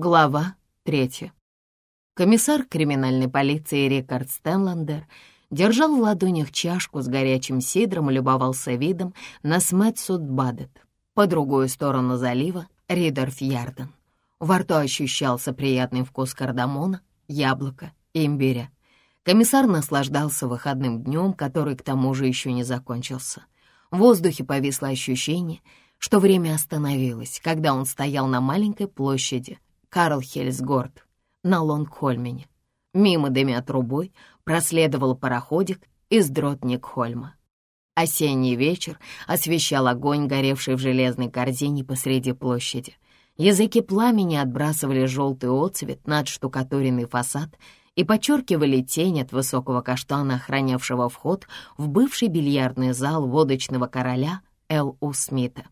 Глава третья. Комиссар криминальной полиции Рикард Стэнландер держал в ладонях чашку с горячим сидром и любовался видом на Смэтсуд-Бадет. По другую сторону залива — Ридорф-Ярден. Во рту ощущался приятный вкус кардамона, яблока и имбиря. Комиссар наслаждался выходным днем, который к тому же еще не закончился. В воздухе повисло ощущение, что время остановилось, когда он стоял на маленькой площади — Карл Хельсгорд на Лонгхольмене. Мимо дымя трубой проследовал пароходик из Дротникхольма. Осенний вечер освещал огонь, горевший в железной корзине посреди площади. Языки пламени отбрасывали желтый отцвет над штукатуренный фасад и подчеркивали тень от высокого каштана, охранявшего вход в бывший бильярдный зал водочного короля Л.У. Смита.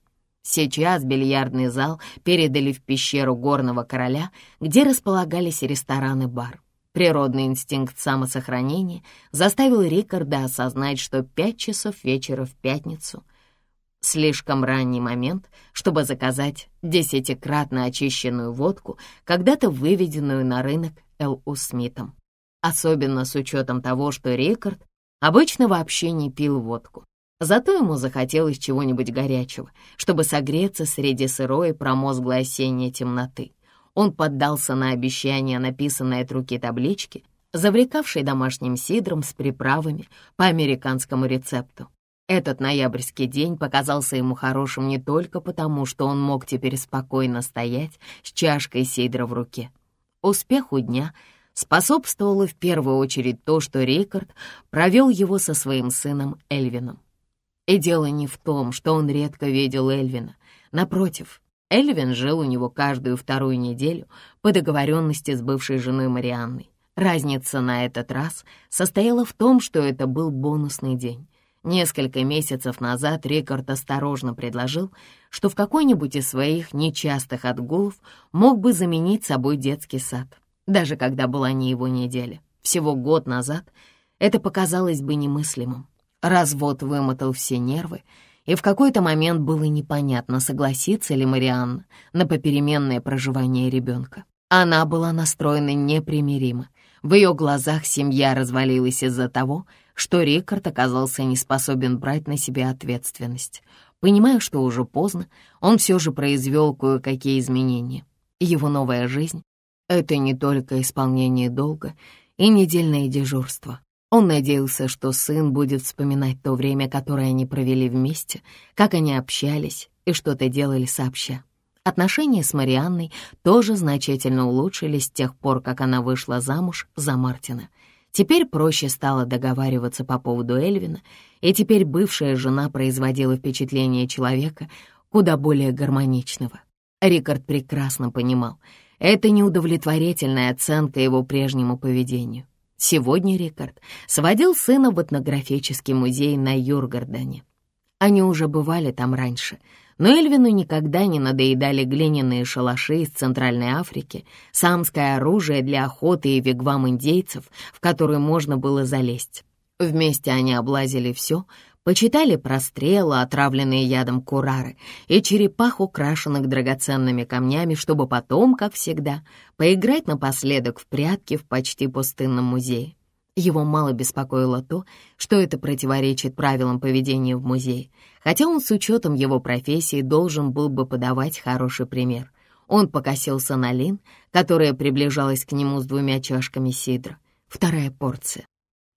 Сейчас бильярдный зал передали в пещеру горного короля, где располагались ресторан и бар. Природный инстинкт самосохранения заставил Рикарда осознать, что пять часов вечера в пятницу — слишком ранний момент, чтобы заказать десятикратно очищенную водку, когда-то выведенную на рынок Л.У. Смитом. Особенно с учетом того, что Рикард обычно вообще не пил водку. Зато ему захотелось чего-нибудь горячего, чтобы согреться среди сырой промозглой осенней темноты. Он поддался на обещание, написанное от руки таблички, завлекавшей домашним сидром с приправами по американскому рецепту. Этот ноябрьский день показался ему хорошим не только потому, что он мог теперь спокойно стоять с чашкой сидра в руке. Успеху дня способствовало в первую очередь то, что Рикард провел его со своим сыном Эльвином. И дело не в том, что он редко видел Эльвина. Напротив, Эльвин жил у него каждую вторую неделю по договоренности с бывшей женой Марианной. Разница на этот раз состояла в том, что это был бонусный день. Несколько месяцев назад Рикард осторожно предложил, что в какой-нибудь из своих нечастых отгулов мог бы заменить собой детский сад, даже когда была не его неделя. Всего год назад это показалось бы немыслимым. Развод вымотал все нервы, и в какой-то момент было непонятно, согласится ли Марианна на попеременное проживание ребенка. Она была настроена непримиримо. В ее глазах семья развалилась из-за того, что Рикард оказался не способен брать на себя ответственность. Понимая, что уже поздно, он все же произвел кое-какие изменения. Его новая жизнь — это не только исполнение долга и недельное дежурство. Он надеялся, что сын будет вспоминать то время, которое они провели вместе, как они общались и что-то делали сообща. Отношения с Марианной тоже значительно улучшились с тех пор, как она вышла замуж за Мартина. Теперь проще стало договариваться по поводу Эльвина, и теперь бывшая жена производила впечатление человека куда более гармоничного. Рикард прекрасно понимал, это неудовлетворительная оценка его прежнему поведению. Сегодня Рикард сводил сына в этнографический музей на Юргардене. Они уже бывали там раньше, но Эльвину никогда не надоедали глиняные шалаши из Центральной Африки, самское оружие для охоты и вигвам индейцев, в который можно было залезть. Вместе они облазили все, Почитали про стрелы, отравленные ядом курары, и черепах, украшенных драгоценными камнями, чтобы потом, как всегда, поиграть напоследок в прятки в почти пустынном музее. Его мало беспокоило то, что это противоречит правилам поведения в музее, хотя он с учетом его профессии должен был бы подавать хороший пример. Он покосился на Лин, которая приближалась к нему с двумя чашками сидра. Вторая порция.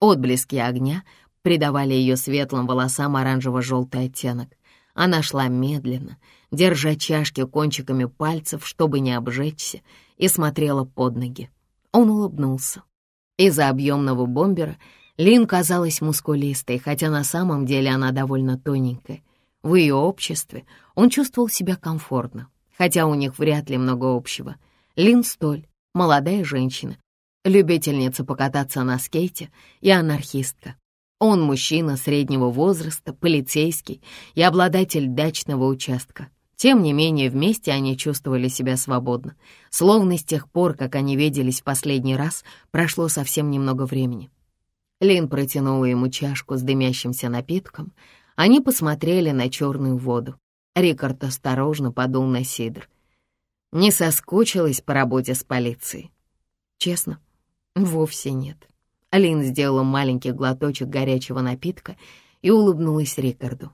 Отблески огня придавали ее светлым волосам оранжево-желтый оттенок. Она шла медленно, держа чашки кончиками пальцев, чтобы не обжечься, и смотрела под ноги. Он улыбнулся. Из-за объемного бомбера Лин казалась мускулистой, хотя на самом деле она довольно тоненькая. В ее обществе он чувствовал себя комфортно, хотя у них вряд ли много общего. Лин Столь, молодая женщина, любительница покататься на скейте и анархистка. Он мужчина среднего возраста, полицейский и обладатель дачного участка. Тем не менее, вместе они чувствовали себя свободно, словно с тех пор, как они виделись в последний раз, прошло совсем немного времени. Лин протянула ему чашку с дымящимся напитком. Они посмотрели на черную воду. Рикард осторожно подул на сидр. Не соскучилась по работе с полицией? Честно, вовсе нет. Алин сделала маленький глоточек горячего напитка и улыбнулась Рикарду.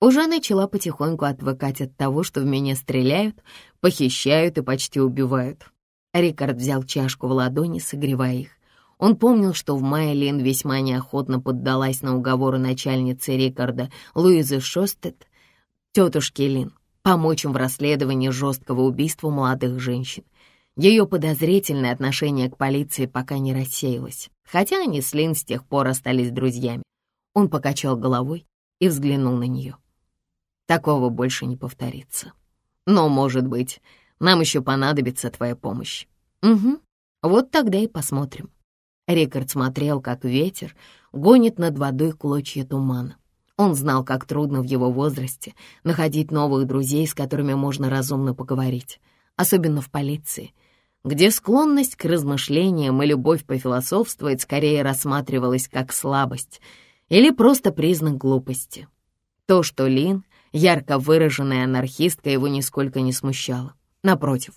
Уже начала потихоньку отвыкать от того, что в меня стреляют, похищают и почти убивают. Рикард взял чашку в ладони, согревая их. Он помнил, что в мае Лин весьма неохотно поддалась на уговоры начальницы Рикарда Луизы Шостет, тетушки Лин, помочь им в расследовании жесткого убийства молодых женщин. Ее подозрительное отношение к полиции пока не рассеялось, хотя они с Лин с тех пор остались друзьями. Он покачал головой и взглянул на нее. Такого больше не повторится. Но, может быть, нам еще понадобится твоя помощь. Угу, вот тогда и посмотрим. Рикард смотрел, как ветер гонит над водой клочья тумана. Он знал, как трудно в его возрасте находить новых друзей, с которыми можно разумно поговорить, особенно в полиции — где склонность к размышлениям и любовь пофилософствовать скорее рассматривалась как слабость или просто признак глупости. То, что Лин, ярко выраженная анархистка, его нисколько не смущало. Напротив,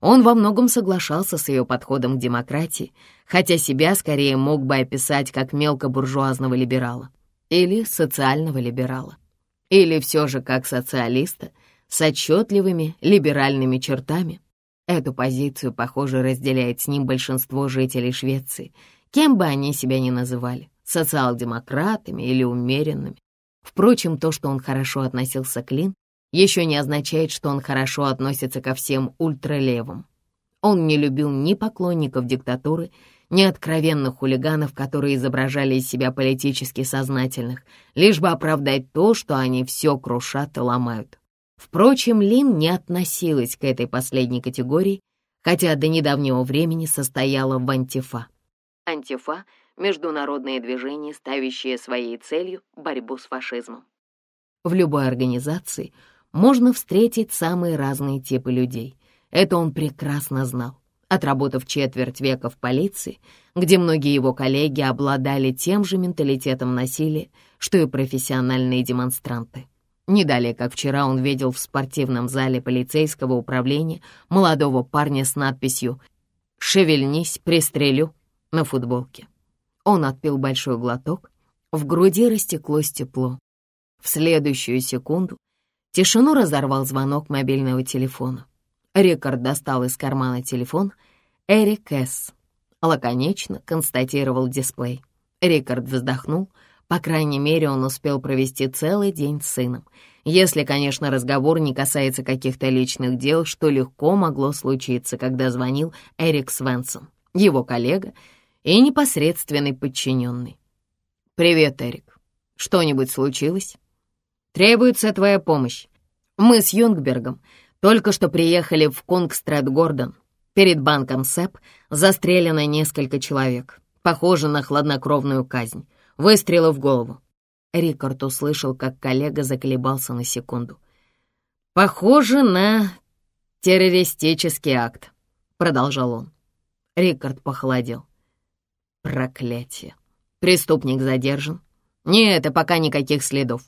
он во многом соглашался с ее подходом к демократии, хотя себя скорее мог бы описать как мелкобуржуазного либерала или социального либерала, или все же как социалиста с отчетливыми либеральными чертами — Эту позицию, похоже, разделяет с ним большинство жителей Швеции, кем бы они себя ни называли, социал-демократами или умеренными. Впрочем, то, что он хорошо относился к Лин, еще не означает, что он хорошо относится ко всем ультралевым. Он не любил ни поклонников диктатуры, ни откровенных хулиганов, которые изображали из себя политически сознательных, лишь бы оправдать то, что они все крушат и ломают. Впрочем, Лин не относилась к этой последней категории, хотя до недавнего времени состояла в антифа. Антифа — международное движение, ставящее своей целью борьбу с фашизмом. В любой организации можно встретить самые разные типы людей. Это он прекрасно знал. Отработав четверть века в полиции, где многие его коллеги обладали тем же менталитетом насилия, что и профессиональные демонстранты. Не далее, как вчера, он видел в спортивном зале полицейского управления молодого парня с надписью «Шевельнись, пристрелю» на футболке. Он отпил большой глоток, в груди растеклось тепло. В следующую секунду тишину разорвал звонок мобильного телефона. Рикард достал из кармана телефон «Эрик С». Лаконично констатировал дисплей. Рикард вздохнул — по крайней мере, он успел провести целый день с сыном. Если, конечно, разговор не касается каких-то личных дел, что легко могло случиться, когда звонил Эрик Свенсон, его коллега и непосредственный подчиненный. «Привет, Эрик. Что-нибудь случилось?» «Требуется твоя помощь. Мы с Юнгбергом только что приехали в Кунгстрет-Гордон. Перед банком СЭП застрелено несколько человек. Похоже на хладнокровную казнь. Выстрелы в голову. Рикард услышал, как коллега заколебался на секунду. «Похоже на террористический акт», — продолжал он. Рикард похолодел. «Проклятие! Преступник задержан? Нет, это пока никаких следов.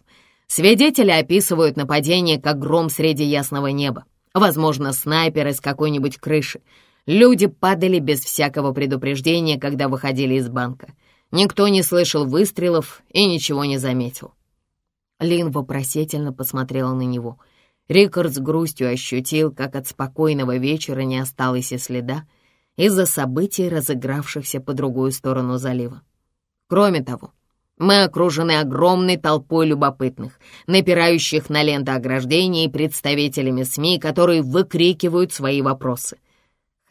Свидетели описывают нападение как гром среди ясного неба. Возможно, снайпер из какой-нибудь крыши. Люди падали без всякого предупреждения, когда выходили из банка. Никто не слышал выстрелов и ничего не заметил. Лин вопросительно посмотрела на него. Рикард с грустью ощутил, как от спокойного вечера не осталось и следа из-за событий, разыгравшихся по другую сторону залива. Кроме того, мы окружены огромной толпой любопытных, напирающих на ленты ограждения и представителями СМИ, которые выкрикивают свои вопросы.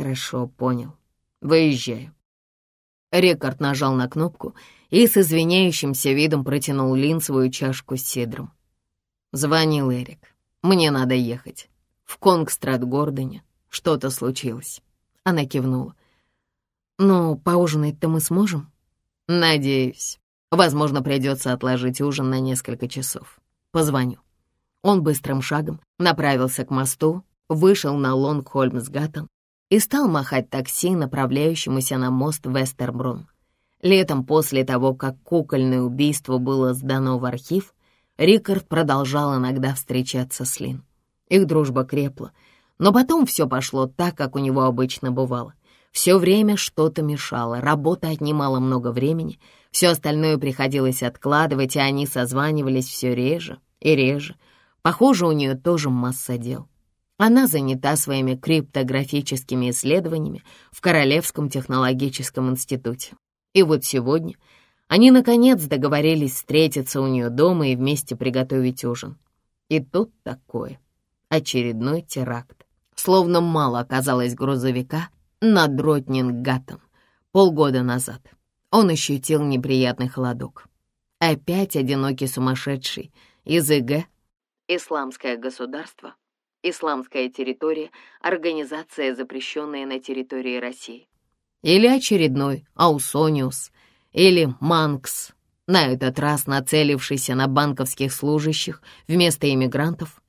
Хорошо, понял. Выезжаю. Рикард нажал на кнопку и с извиняющимся видом протянул Лин свою чашку с сидром. Звонил Эрик. «Мне надо ехать. В Конгстрад-Гордоне что-то случилось». Она кивнула. «Ну, поужинать-то мы сможем?» «Надеюсь. Возможно, придется отложить ужин на несколько часов. Позвоню». Он быстрым шагом направился к мосту, вышел на Лонгхольмсгаттен и стал махать такси, направляющемуся на мост Вестербрун. Летом, после того, как кукольное убийство было сдано в архив, Рикард продолжал иногда встречаться с Лин. Их дружба крепла, Но потом все пошло так, как у него обычно бывало. Все время что-то мешало, работа отнимала много времени, все остальное приходилось откладывать, и они созванивались все реже и реже. Похоже, у нее тоже масса дел. Она занята своими криптографическими исследованиями в Королевском технологическом институте. И вот сегодня они, наконец, договорились встретиться у нее дома и вместе приготовить ужин. И тут такое. Очередной теракт. Словно мало оказалось грузовика над Ротнингатом полгода назад. Он ощутил неприятный холодок. Опять одинокий сумасшедший из ИГ, Исламское государство, Исламская территория, организация, запрещенная на территории России. Или очередной Аусониус, или Манкс, на этот раз нацелившийся на банковских служащих вместо иммигрантов.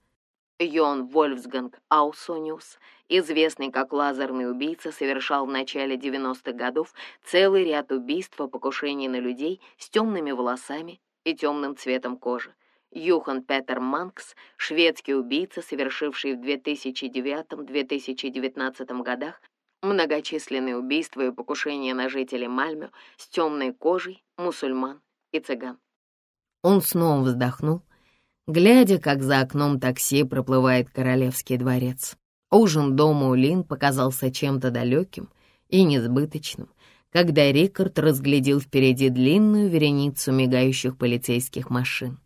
Йон Вольфсганг Аусониус, известный как лазерный убийца, совершал в начале 90-х годов целый ряд убийств и покушений на людей с темными волосами и темным цветом кожи. Юхан Петер Манкс, шведский убийца, совершивший в 2009-2019 годах многочисленные убийства и покушения на жителей Мальмё с темной кожей, мусульман и цыган. Он снова вздохнул, глядя, как за окном такси проплывает королевский дворец. Ужин дома у Лин показался чем-то далеким и несбыточным, когда Рикард разглядел впереди длинную вереницу мигающих полицейских машин.